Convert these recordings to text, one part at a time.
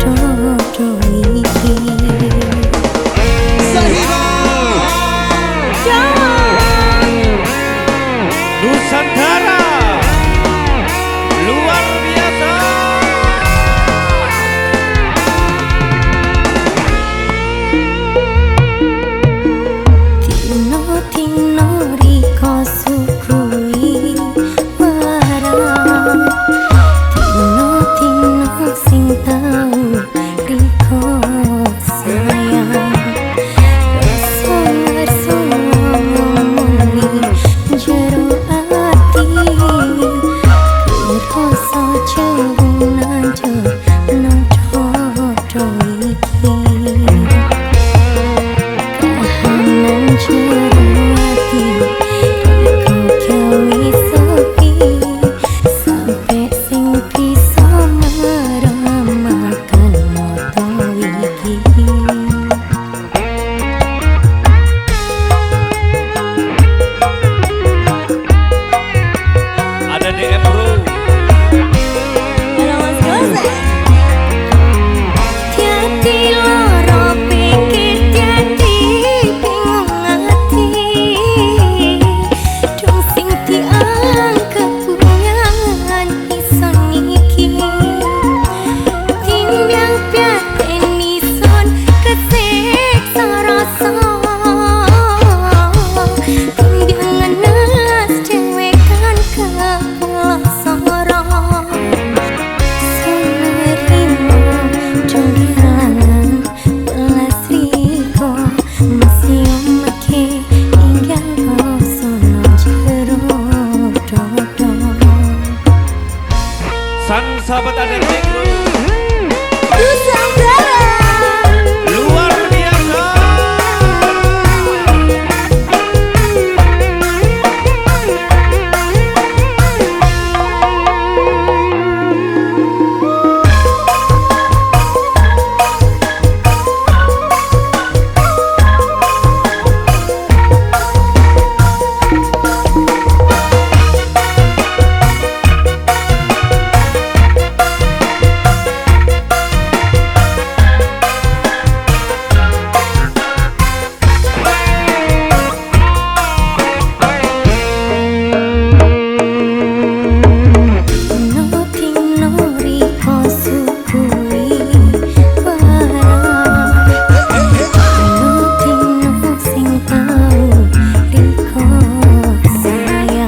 中梦你 đôi සංසබතට දෙන්නේ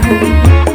Thank you.